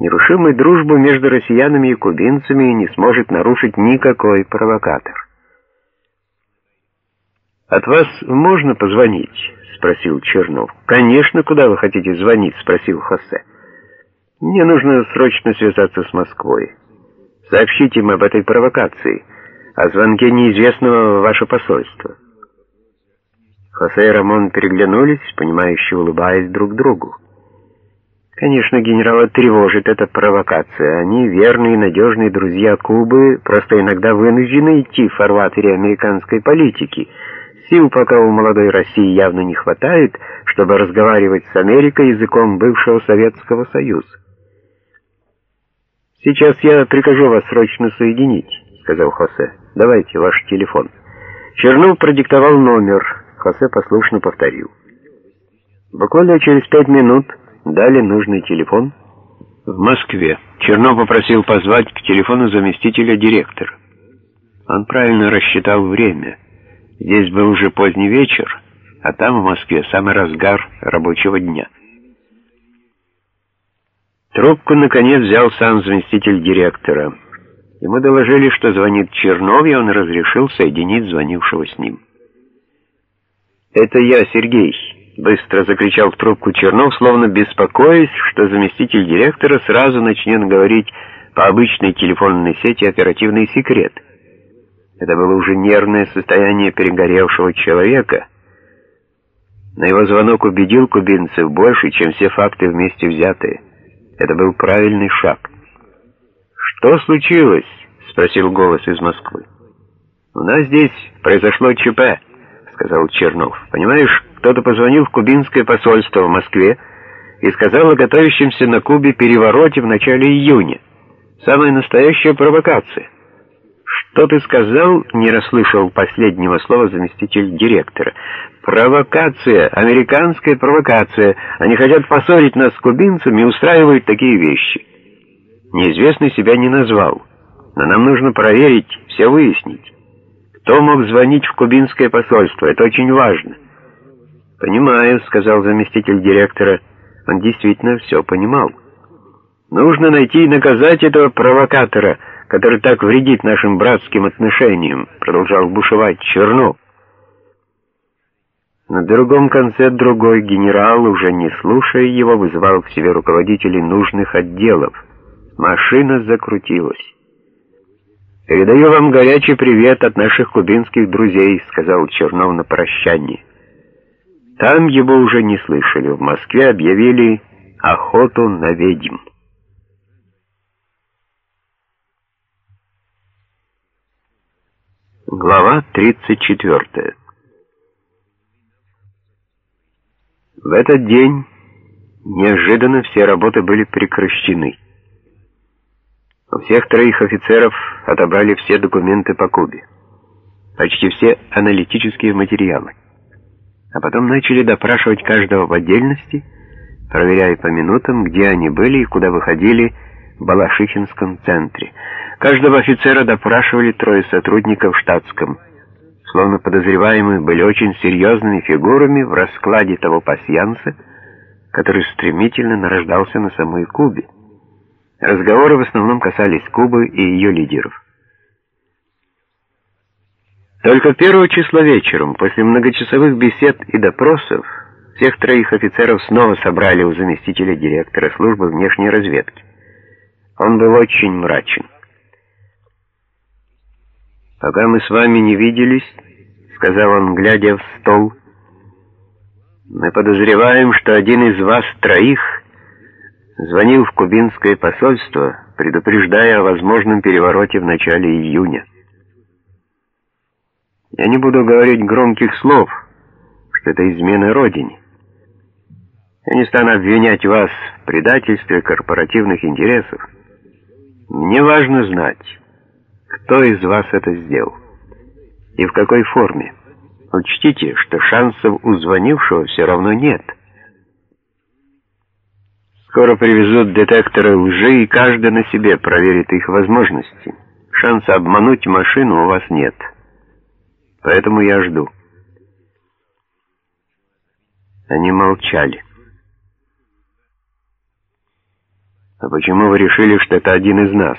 Нерушимую дружбу между россиянами и кубинцами не сможет нарушить никакой провокатор. «От вас можно позвонить?» — спросил Чернов. «Конечно, куда вы хотите звонить?» — спросил Хосе. «Мне нужно срочно связаться с Москвой. Сообщите им об этой провокации, о звонке неизвестного в ваше посольство». Хосе и Рамон переглянулись, понимающе улыбаясь друг другу. Конечно, генерала тревожит эта провокация. Они, верные и надежные друзья Кубы, просто иногда вынуждены идти в фарватере американской политики. Сил пока у молодой России явно не хватает, чтобы разговаривать с Америкой языком бывшего Советского Союза. «Сейчас я прикажу вас срочно соединить», — сказал Хосе. «Давайте ваш телефон». Чернов продиктовал номер. Хосе послушно повторил. Буквально через пять минут Дали нужный телефон. В Москве. Чернов попросил позвать к телефону заместителя директора. Он правильно рассчитал время. Здесь был уже поздний вечер, а там, в Москве, самый разгар рабочего дня. Трубку, наконец, взял сам заместитель директора. Ему доложили, что звонит Чернов, и он разрешил соединить звонившего с ним. «Это я, Сергей». Быстро закричал в трубку Чернов, словно беспокоясь, что заместитель директора сразу начнет говорить по обычной телефонной сети оперативный секрет. Это было уже нервное состояние перегоревшего человека. Но его звонок убедил кубинцев больше, чем все факты вместе взятые. Это был правильный шаг. «Что случилось?» — спросил голос из Москвы. «У нас здесь произошло ЧП», — сказал Чернов. «Понимаешь, кто-то позвонил в кубинское посольство в Москве и сказал о готовящемся на Кубе перевороте в начале июня. Самая настоящая провокация. «Что ты сказал?» — не расслышал последнего слова заместитель директора. «Провокация, американская провокация. Они хотят поссорить нас с кубинцами и устраивают такие вещи». Неизвестный себя не назвал, но нам нужно проверить, все выяснить. Кто мог звонить в кубинское посольство? Это очень важно. «Понимаю», — сказал заместитель директора. Он действительно все понимал. «Нужно найти и наказать этого провокатора, который так вредит нашим братским отношениям», — продолжал бушевать Чернов. На другом конце другой генерал, уже не слушая его, вызывал к себе руководителей нужных отделов. Машина закрутилась. «Передаю вам горячий привет от наших кубинских друзей», — сказал Чернов на прощание. Там его уже не слышали. В Москве объявили охоту на ведьм. Глава 34 В этот день неожиданно все работы были прекращены. У всех троих офицеров отобрали все документы по Кубе. Почти все аналитические материалы а потом начали допрашивать каждого в отдельности, проверяя по минутам, где они были и куда выходили в Балашихинском центре. Каждого офицера допрашивали трое сотрудников в штатском. Словно подозреваемые были очень серьезными фигурами в раскладе того пасьянса, который стремительно нарождался на самой Кубе. Разговоры в основном касались Кубы и ее лидеров. Только первого числа вечером, после многочасовых бесед и допросов, всех троих офицеров снова собрали у заместителя директора службы внешней разведки. Он был очень мрачен. «Пока мы с вами не виделись», — сказал он, глядя в стол, — «мы подозреваем, что один из вас троих звонил в кубинское посольство, предупреждая о возможном перевороте в начале июня». Я не буду говорить громких слов, что это измена Родине. Я не стану обвинять вас в предательстве корпоративных интересов. Мне важно знать, кто из вас это сделал и в какой форме. Учтите, что шансов у звонившего все равно нет. Скоро привезут детекторы лжи, и каждый на себе проверит их возможности. Шанса обмануть машину у вас нет. Поэтому я жду». Они молчали. А почему вы решили, что это один из нас?